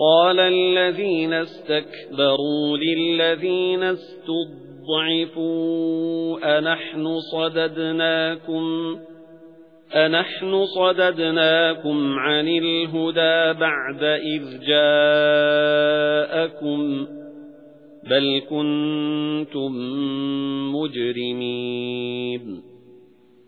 قَالَ الَّذِينَ اسْتَكْبَرُوا لِلَّذِينَ اسْتُضْعِفُوا أَنَحْنُ صَدَدْنَاكُمْ أَنَحْنُ صَدَدْنَاكُمْ عَنِ الْهُدَى بَعْدَ إِذْ جَاءَكُمْ بَلْ كُنْتُمْ مُجْرِمِينَ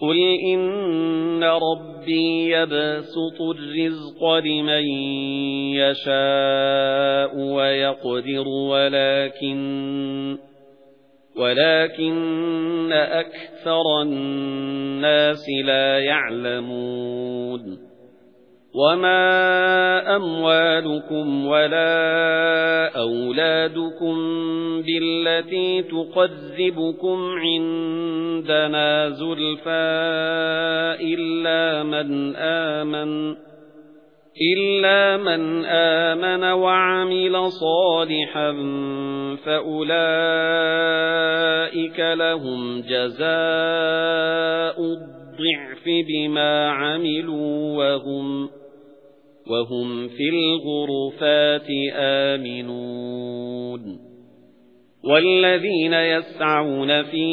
قُلْ إِنَّ رَبِّي يَبْسُطُ الرِّزْقَ لِمَن يَشَاءُ وَيَقْدِرُ وَلَكِنَّ وَلَكِنَّ أَكْثَرَ النَّاسِ لَا يَعْلَمُونَ. وَمَا أَمْوَالُكُمْ وَلَا أَوْلَادُكُمْ بِالَّتِي تُقَرِّبُكُمْ عِندَنَا زُلْفَى إِلَّا مَنْ آمَنَ إِلَّا مَنْ آمَنَ وَعَمِلَ صَالِحًا فَأُولَئِكَ لَهُمْ جَزَاءُ الضِّعْفِ بِمَا عَمِلُوا وَهُمْ وَهُمْ فِي الْغُرُفَاتِ آمِنُونَ. وَالَّذِينَ يَسْعَوْنَ فِي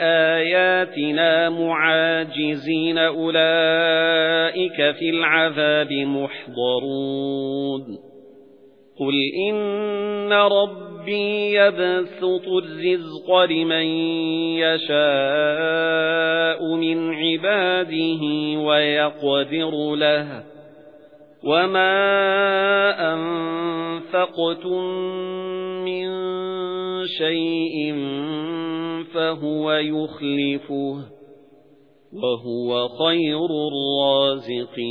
آيَاتِنَا مُعَاجِزِينَ أُولَئِكَ فِي الْعَذَابِ مُحْضَرُونَ. قُلْ إِنَّ رَبِّي يَبْسُطُ الرِّزْقَ لِمَن يَشَاءُ مِنْ عِبَادِهِ وَيَقْدِرُ لَهُ. وَمَا أَنفَقْتُم مِّن شَيْءٍ فَهُوَ يُخْلِفُهُ وَهُوَ خَيْرُ الرَّازِقِينَ.